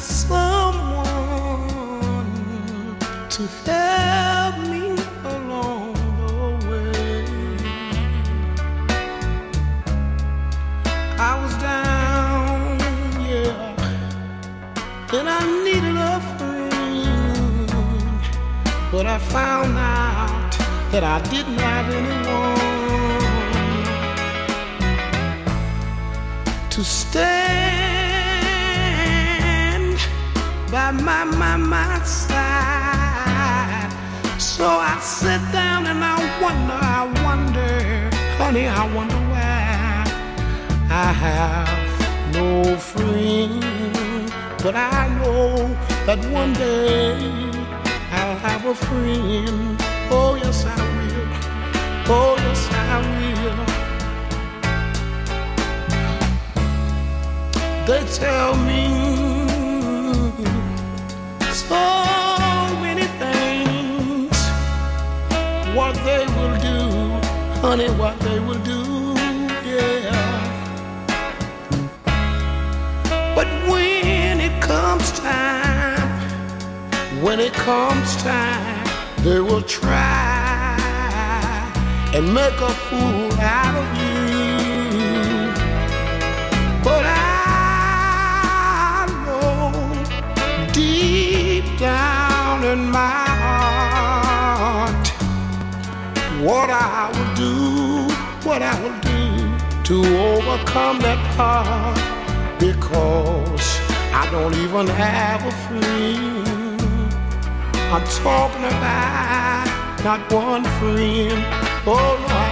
someone to help me along the way. I was down, yeah, and I needed a friend, but I found out that I didn't have anyone to stay by my, my, my side. So I sit down and I wonder, I wonder, honey, I wonder why I have no friend. But I know that one day I'll have a friend. Oh, yes, I will. Oh, yes, I will. They tell me What they will do, honey, what they will do, yeah. But when it comes time, when it comes time, they will try and make a fool out of you. I will do, what I will do to overcome that part because I don't even have a friend. I'm talking about not one friend. Oh,